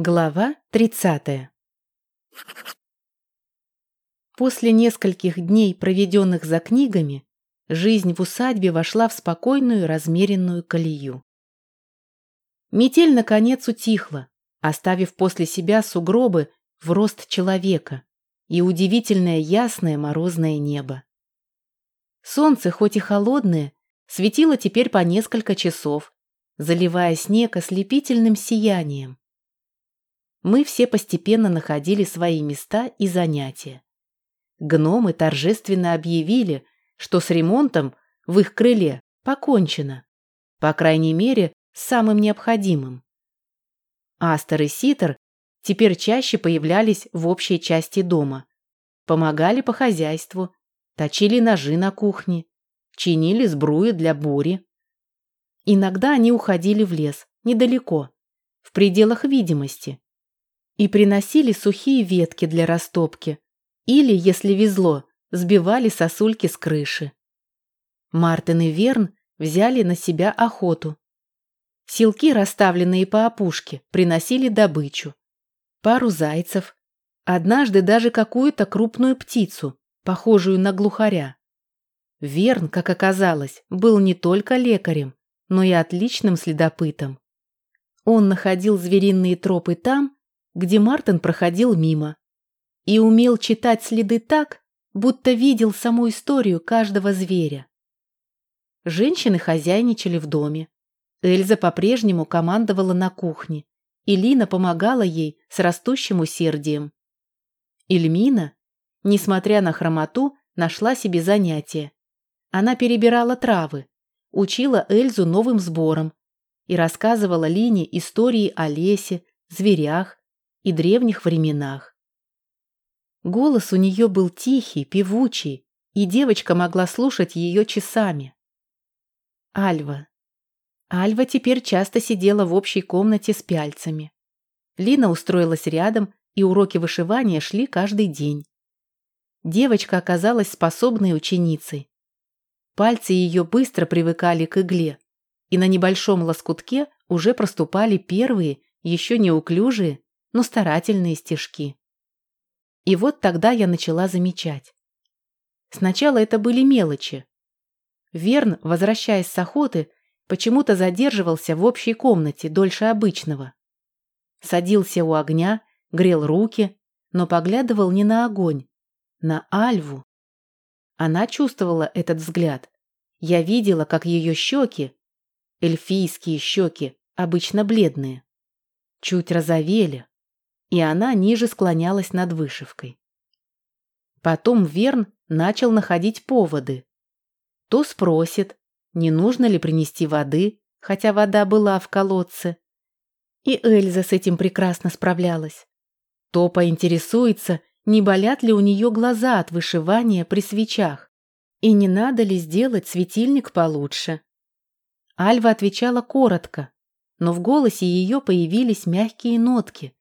Глава 30. После нескольких дней, проведенных за книгами, жизнь в усадьбе вошла в спокойную, размеренную колею. Метель, наконец, утихла, оставив после себя сугробы в рост человека и удивительное ясное морозное небо. Солнце, хоть и холодное, светило теперь по несколько часов, заливая снег ослепительным сиянием мы все постепенно находили свои места и занятия. Гномы торжественно объявили, что с ремонтом в их крыле покончено, по крайней мере, с самым необходимым. Астер и Ситер теперь чаще появлялись в общей части дома, помогали по хозяйству, точили ножи на кухне, чинили сбруи для бури. Иногда они уходили в лес, недалеко, в пределах видимости, и приносили сухие ветки для растопки или, если везло, сбивали сосульки с крыши. Мартин и Верн взяли на себя охоту. Силки, расставленные по опушке, приносили добычу. Пару зайцев, однажды даже какую-то крупную птицу, похожую на глухаря. Верн, как оказалось, был не только лекарем, но и отличным следопытом. Он находил звериные тропы там, где Мартин проходил мимо, и умел читать следы так, будто видел саму историю каждого зверя. Женщины хозяйничали в доме. Эльза по-прежнему командовала на кухне, и Лина помогала ей с растущим усердием. Ильмина, несмотря на хромоту, нашла себе занятие. Она перебирала травы, учила Эльзу новым сборам и рассказывала Лине истории о лесе, зверях, и древних временах. Голос у нее был тихий, певучий, и девочка могла слушать ее часами. Альва. Альва теперь часто сидела в общей комнате с пяльцами. Лина устроилась рядом, и уроки вышивания шли каждый день. Девочка оказалась способной ученицей. Пальцы ее быстро привыкали к игле, и на небольшом лоскутке уже проступали первые, еще неуклюжие, но старательные стежки. И вот тогда я начала замечать. Сначала это были мелочи. Верн, возвращаясь с охоты, почему-то задерживался в общей комнате дольше обычного. Садился у огня, грел руки, но поглядывал не на огонь, на Альву. Она чувствовала этот взгляд. Я видела, как ее щеки, эльфийские щеки, обычно бледные, чуть розовели, и она ниже склонялась над вышивкой. Потом Верн начал находить поводы. То спросит, не нужно ли принести воды, хотя вода была в колодце. И Эльза с этим прекрасно справлялась. То поинтересуется, не болят ли у нее глаза от вышивания при свечах, и не надо ли сделать светильник получше. Альва отвечала коротко, но в голосе ее появились мягкие нотки,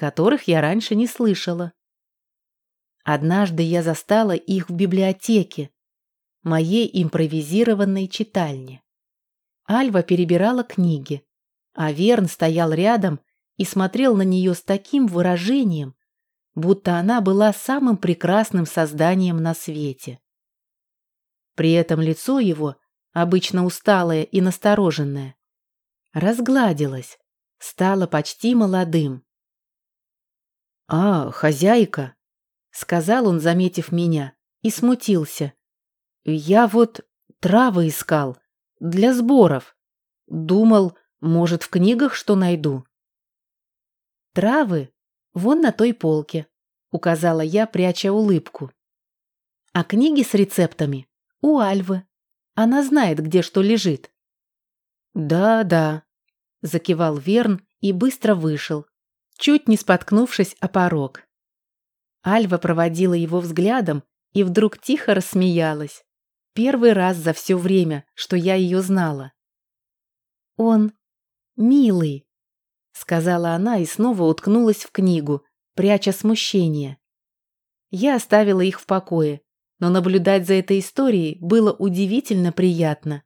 которых я раньше не слышала. Однажды я застала их в библиотеке, моей импровизированной читальне. Альва перебирала книги, а Верн стоял рядом и смотрел на нее с таким выражением, будто она была самым прекрасным созданием на свете. При этом лицо его, обычно усталое и настороженное, разгладилось, стало почти молодым. «А, хозяйка!» — сказал он, заметив меня, и смутился. «Я вот травы искал, для сборов. Думал, может, в книгах что найду». «Травы? Вон на той полке», — указала я, пряча улыбку. «А книги с рецептами у Альвы. Она знает, где что лежит». «Да, да», — закивал Верн и быстро вышел, чуть не споткнувшись о порог. Альва проводила его взглядом и вдруг тихо рассмеялась. Первый раз за все время, что я ее знала. «Он милый», — сказала она и снова уткнулась в книгу, пряча смущение. Я оставила их в покое, но наблюдать за этой историей было удивительно приятно.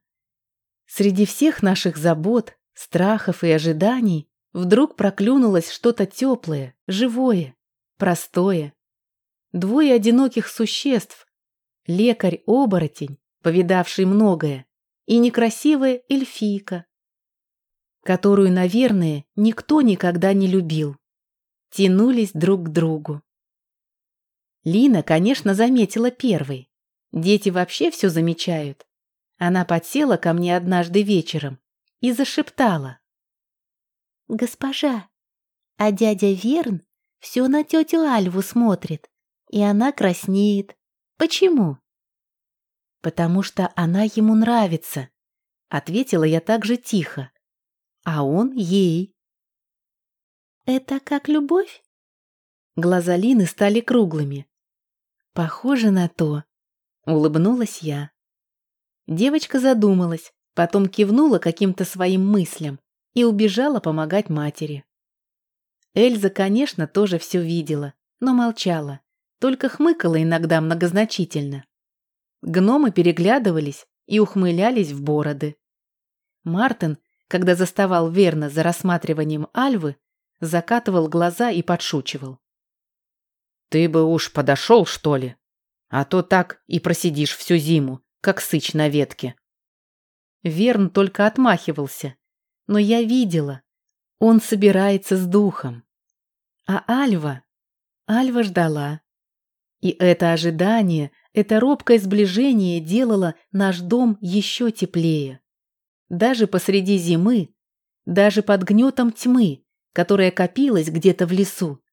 Среди всех наших забот, страхов и ожиданий Вдруг проклюнулось что-то теплое, живое, простое. Двое одиноких существ. Лекарь-оборотень, повидавший многое, и некрасивая эльфийка, которую, наверное, никто никогда не любил. Тянулись друг к другу. Лина, конечно, заметила первой. Дети вообще все замечают. Она подсела ко мне однажды вечером и зашептала. «Госпожа, а дядя Верн все на тетю Альву смотрит, и она краснеет. Почему?» «Потому что она ему нравится», — ответила я так же тихо. «А он ей». «Это как любовь?» Глаза Лины стали круглыми. «Похоже на то», — улыбнулась я. Девочка задумалась, потом кивнула каким-то своим мыслям и убежала помогать матери. Эльза, конечно, тоже все видела, но молчала, только хмыкала иногда многозначительно. Гномы переглядывались и ухмылялись в бороды. Мартин, когда заставал верно за рассматриванием Альвы, закатывал глаза и подшучивал. «Ты бы уж подошел, что ли? А то так и просидишь всю зиму, как сыч на ветке». Верн только отмахивался, но я видела, он собирается с духом. А Альва? Альва ждала. И это ожидание, это робкое сближение делало наш дом еще теплее. Даже посреди зимы, даже под гнетом тьмы, которая копилась где-то в лесу,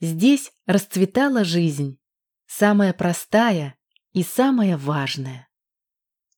здесь расцветала жизнь, самая простая и самая важная.